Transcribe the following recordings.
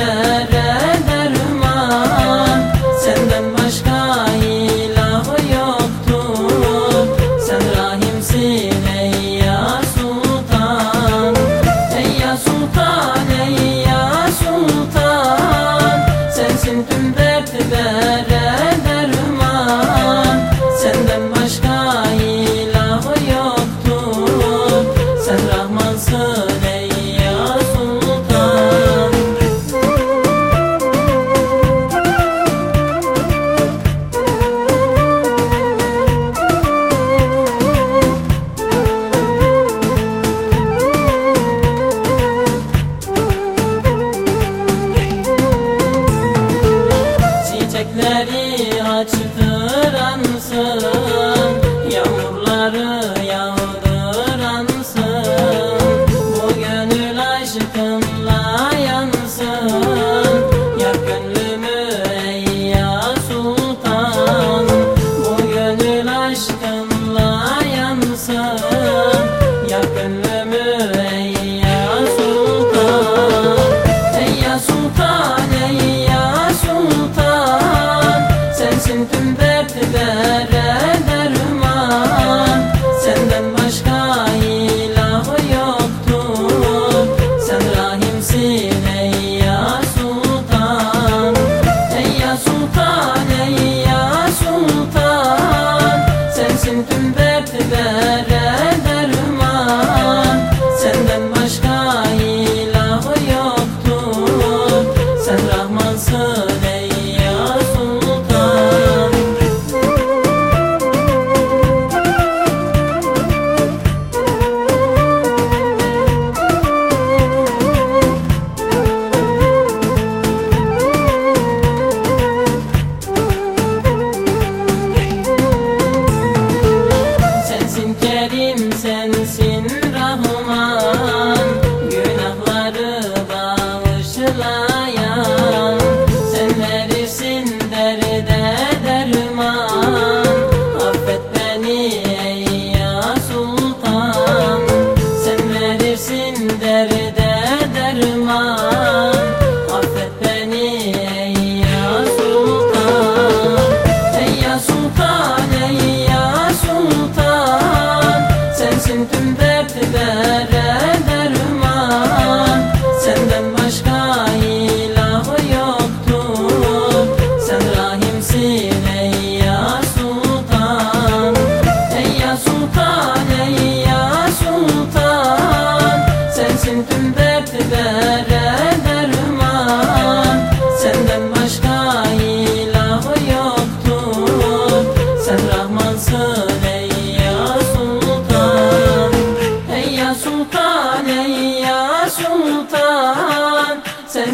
لا sun.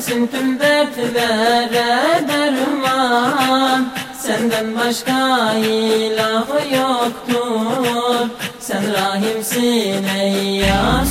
Sensin tüm dertlere derman. Senden başka ilah yoktur. Sen rahimsin ey ya